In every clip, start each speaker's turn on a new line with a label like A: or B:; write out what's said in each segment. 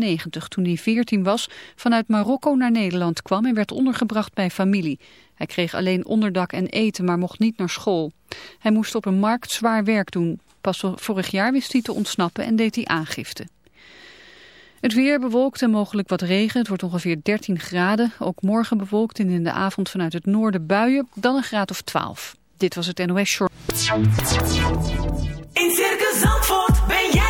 A: 1998, toen hij 14 was, vanuit Marokko naar Nederland kwam en werd ondergebracht bij familie. Hij kreeg alleen onderdak en eten, maar mocht niet naar school. Hij moest op een markt zwaar werk doen. Pas vorig jaar wist hij te ontsnappen en deed hij aangifte. Het weer bewolkt en mogelijk wat regen. Het wordt ongeveer 13 graden. Ook morgen bewolkt en in de avond vanuit het noorden buien. Dan een graad of 12. Dit was het NOS Short.
B: In Circus Zandvoort ben jij.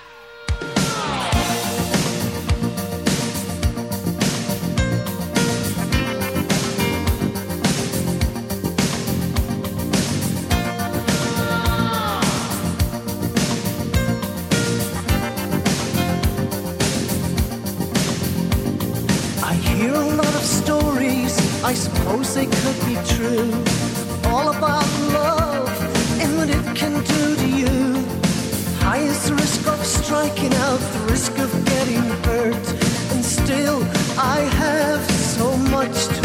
C: I suppose they could be true. All about love and what it can do to you. High is the risk of striking out, the risk of getting hurt. And still, I have so much to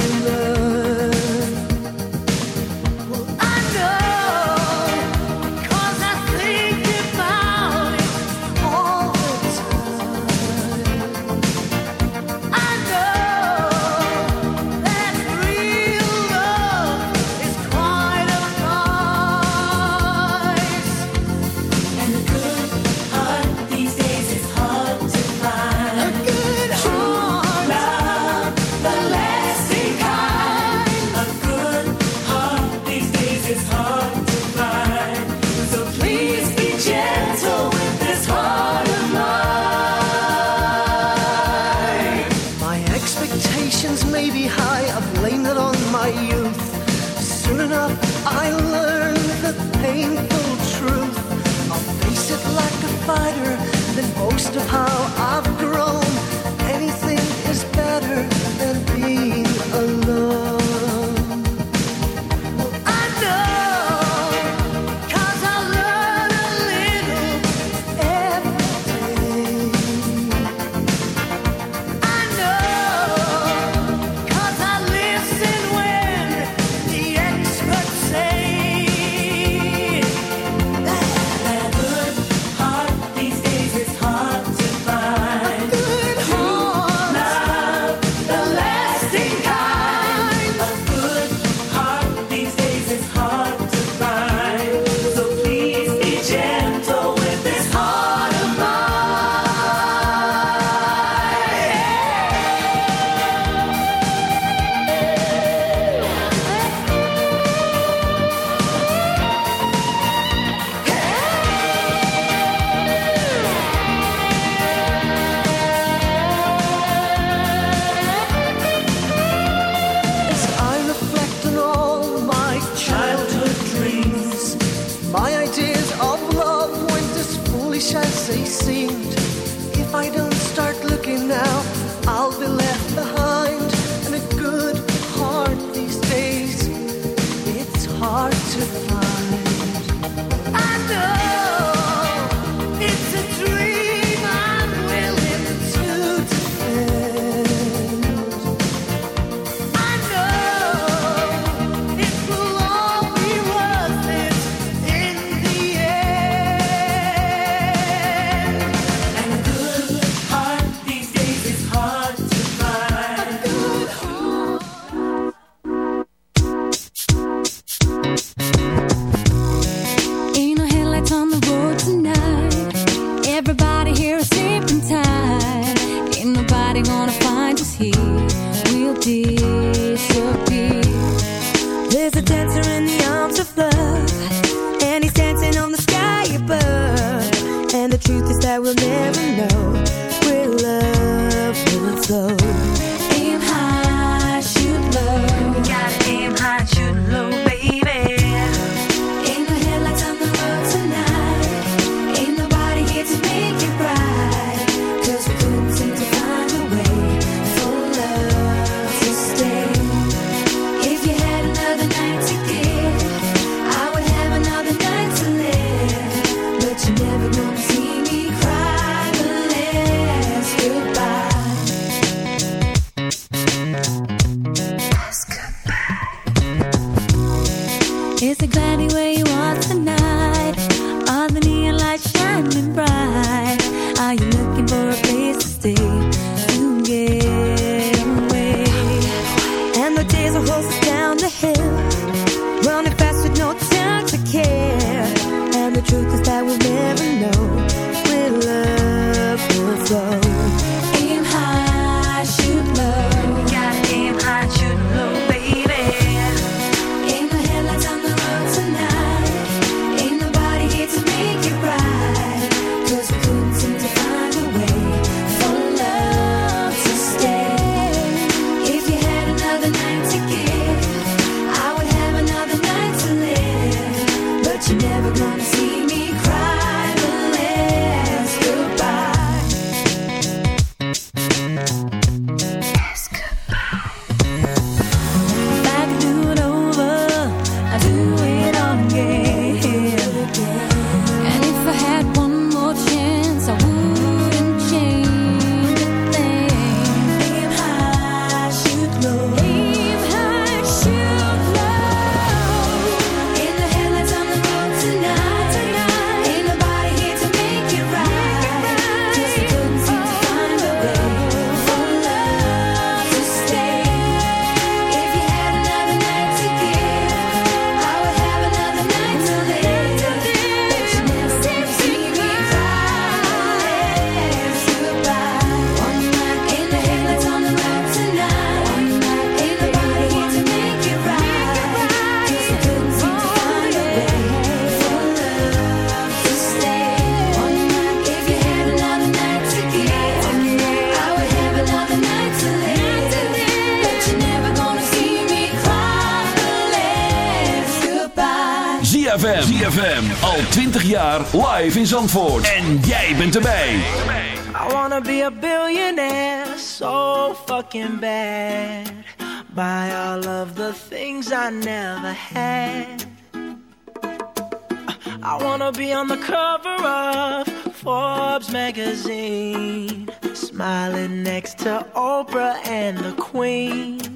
D: ZFM. ZFM. Al 20 jaar live in Zandvoort. En jij bent erbij.
E: I wanna be a billionaire so fucking bad. Buy all of the things I never had. I wanna be on the cover of Forbes magazine, smiling next to Oprah and the Queen.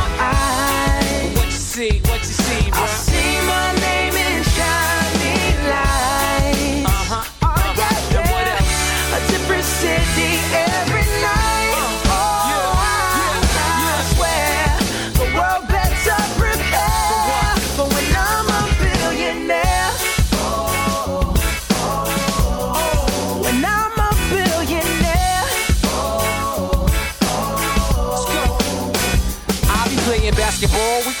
F: basketball. We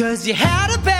G: Cause you had a bad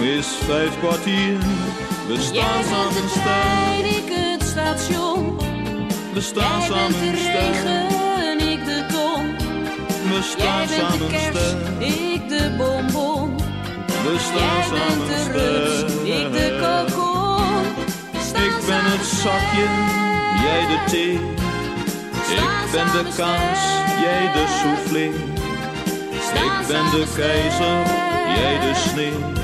H: is vijf kwartier. We staan
I: bent
H: samen
I: de
H: sterk,
I: trein, ik het station.
H: we staan
I: Jij bent
H: samen
I: de
H: sterk.
I: regen, ik de ton.
H: We
I: Jij
H: staan
I: bent de
H: samen
I: kerst, ik de bonbon.
H: we
I: Jij
H: staan
I: bent
H: samen
I: de rups, ik de kokon. Staan
H: Ik ben
I: samen
H: het zakje, jij de thee. Ik ben de kaas, jij de soufflé. Ik ben de keizer, jij de sneeuw.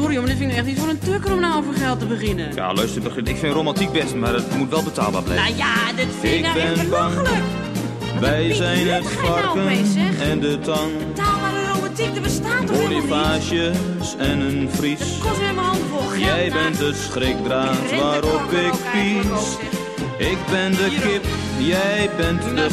I: Sorry, maar dit vind ik echt niet voor een tukker om nou over geld te beginnen.
H: Ja, luister, begin- ik vind romantiek best, maar het moet wel betaalbaar blijven.
I: Nou ja, dit vind ik
H: Ik
I: nou echt belachelijk.
H: Wij zijn het
I: nou
H: varken en de tang.
I: Betaalbare romantiek, er bestaat toch?
H: Bonifages en een vries.
I: Het kost weer mijn handen vol geld.
H: Jij
I: nou.
H: bent het schrikdraad waarop ik pies. Ik ben de kip, jij bent de
I: laat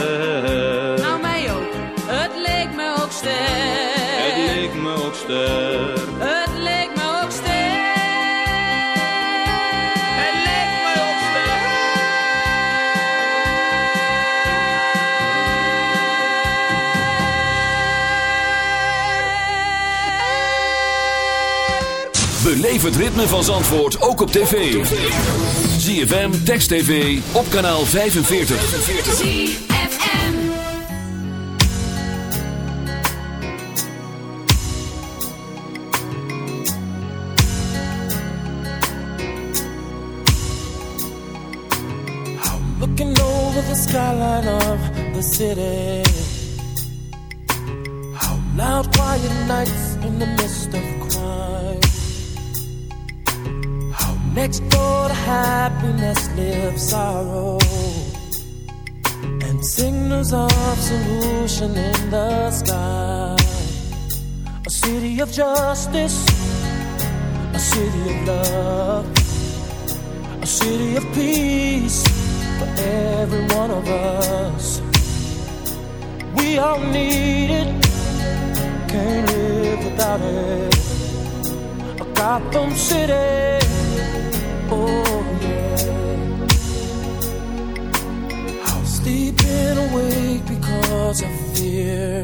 I: Het leek me ook ster.
H: Het leek me ook
I: ster.
D: Beleef het ritme van Zandvoort ook op tv. ZFM, Text TV, op kanaal 45.
J: 45. Justice. A city of love. A city of peace for every one of us. We all need it, can't live without it. A Gotham City, oh yeah. Sleeping awake because of fear,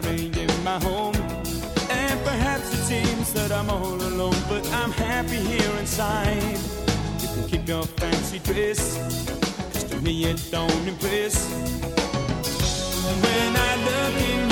J: me
K: carrying my home. And perhaps it seems that I'm all alone, but I'm happy here inside. You can keep your fancy dress, cause to me it don't impress. When I look in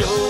K: show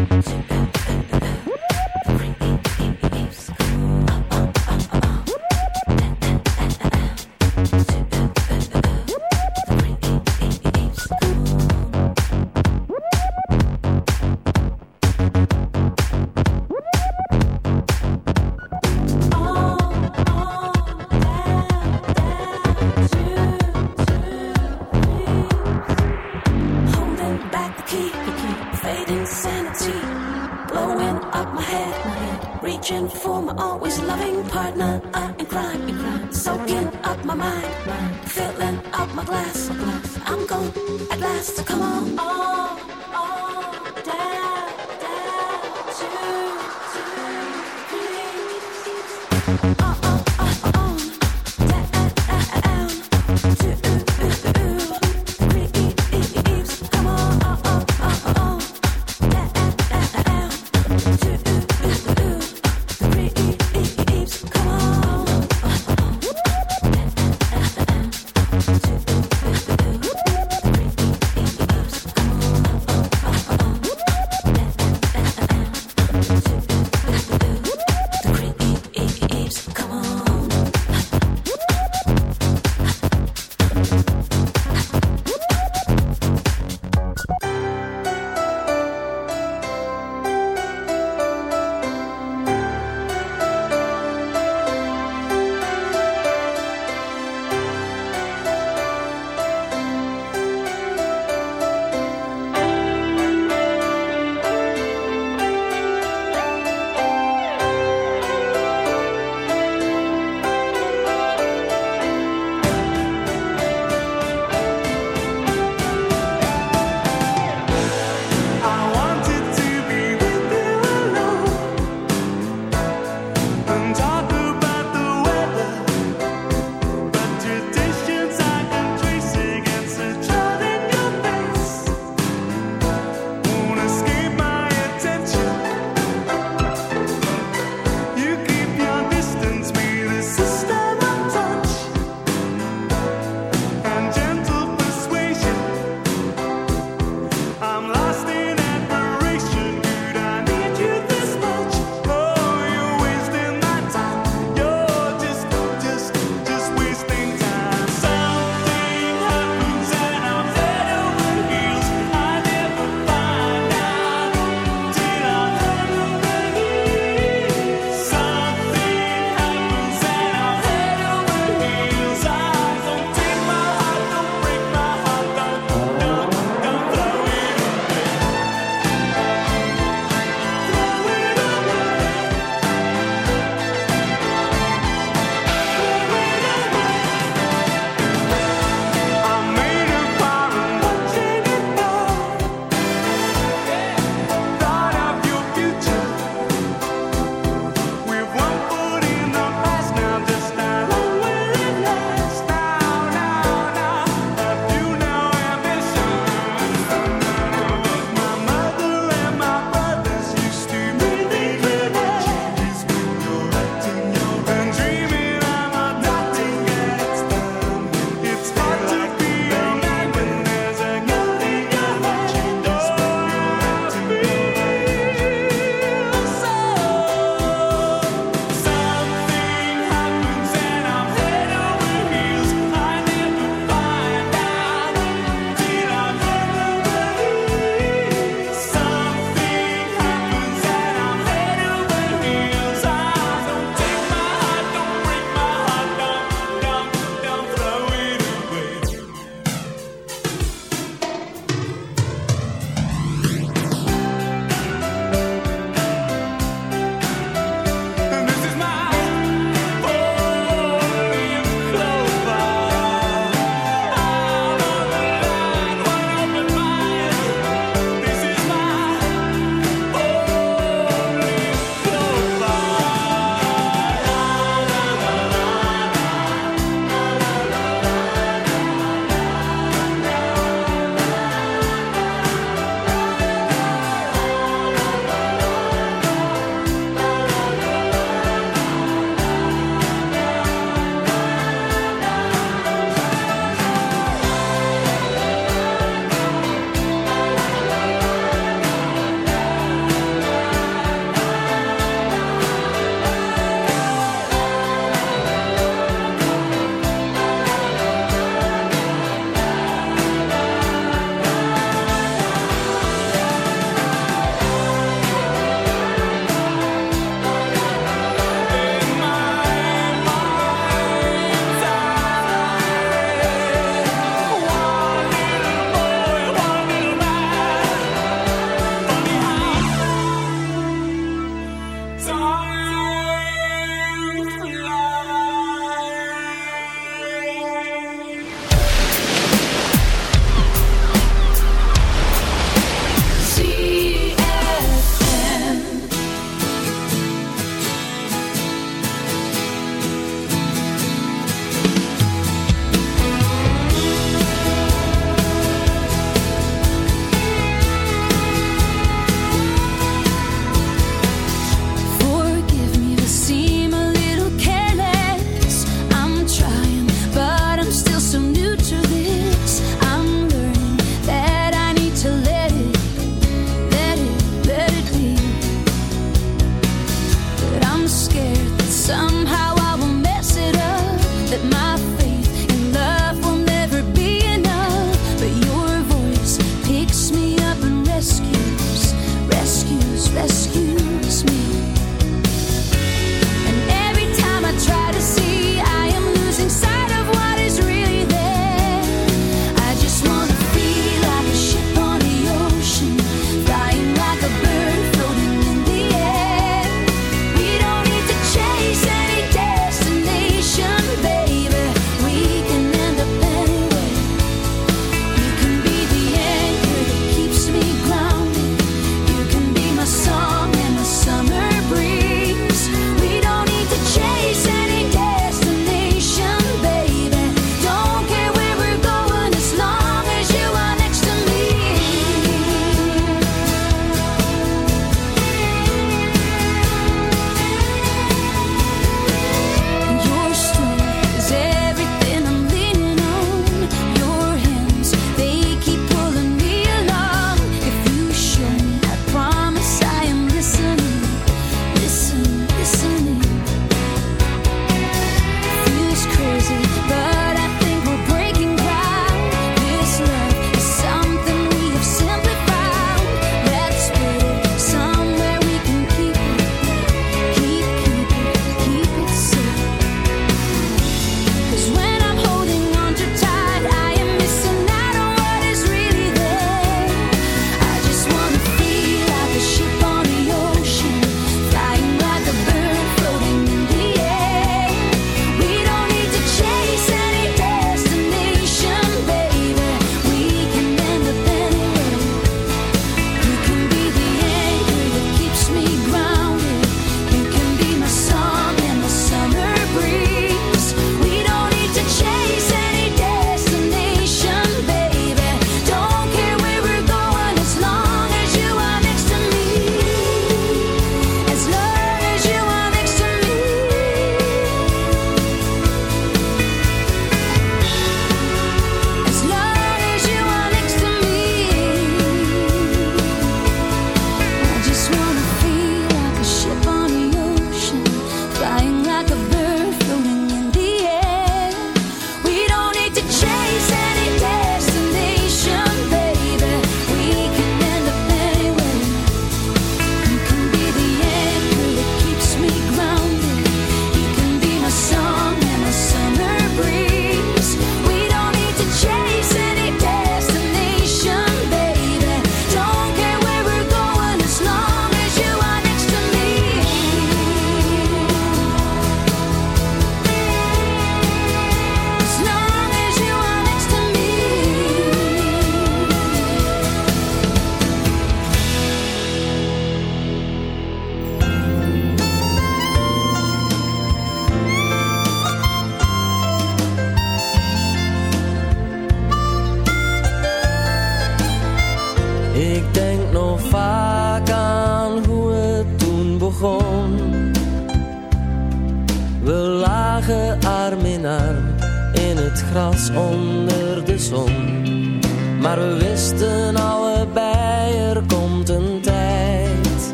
L: So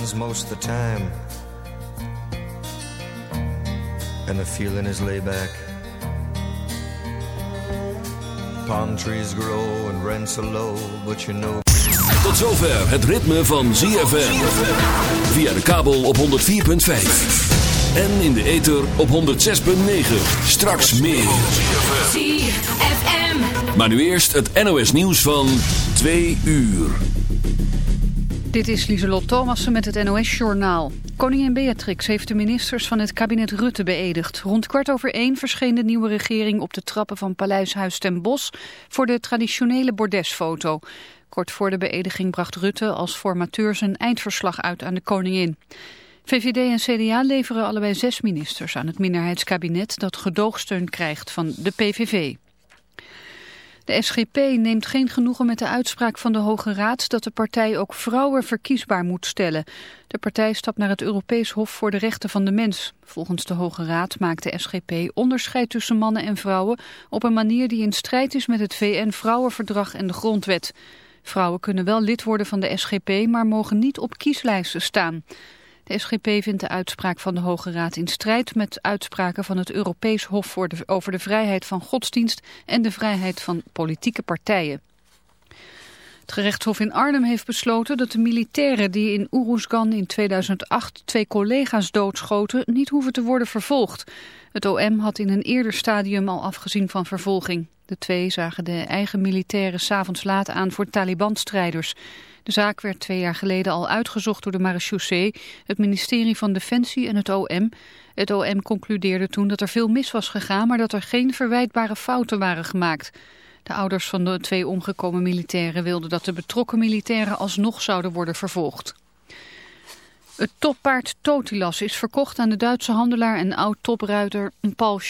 M: shines most of the time. And the feeling is laid back. Palm trees grow and rents are low, but you know.
D: Tot zover het ritme van ZFM. Via de kabel op 104.5. En in de ether op 106.9. Straks meer.
A: ZFM.
D: Maar nu eerst het NOS nieuws van 2 uur.
A: Dit is Lieselot Thomassen met het NOS-journaal. Koningin Beatrix heeft de ministers van het kabinet Rutte beëdigd. Rond kwart over één verscheen de nieuwe regering op de trappen van Paleishuis ten Bosch... voor de traditionele bordesfoto. Kort voor de beëdiging bracht Rutte als formateur zijn eindverslag uit aan de koningin. VVD en CDA leveren allebei zes ministers aan het minderheidskabinet... dat gedoogsteun krijgt van de PVV. De SGP neemt geen genoegen met de uitspraak van de Hoge Raad dat de partij ook vrouwen verkiesbaar moet stellen. De partij stapt naar het Europees Hof voor de Rechten van de Mens. Volgens de Hoge Raad maakt de SGP onderscheid tussen mannen en vrouwen op een manier die in strijd is met het VN-vrouwenverdrag en de grondwet. Vrouwen kunnen wel lid worden van de SGP, maar mogen niet op kieslijsten staan. De SGP vindt de uitspraak van de Hoge Raad in strijd met uitspraken van het Europees Hof voor de, over de vrijheid van godsdienst en de vrijheid van politieke partijen. Het gerechtshof in Arnhem heeft besloten dat de militairen die in Oeroesgan in 2008 twee collega's doodschoten niet hoeven te worden vervolgd. Het OM had in een eerder stadium al afgezien van vervolging. De twee zagen de eigen militairen s'avonds laat aan voor Taliban-strijders. De zaak werd twee jaar geleden al uitgezocht door de marechaussee, het ministerie van Defensie en het OM. Het OM concludeerde toen dat er veel mis was gegaan, maar dat er geen verwijtbare fouten waren gemaakt. De ouders van de twee omgekomen militairen wilden dat de betrokken militairen alsnog zouden worden vervolgd. Het toppaard Totilas is verkocht aan de Duitse handelaar en oud-topruiter Paul Schoen.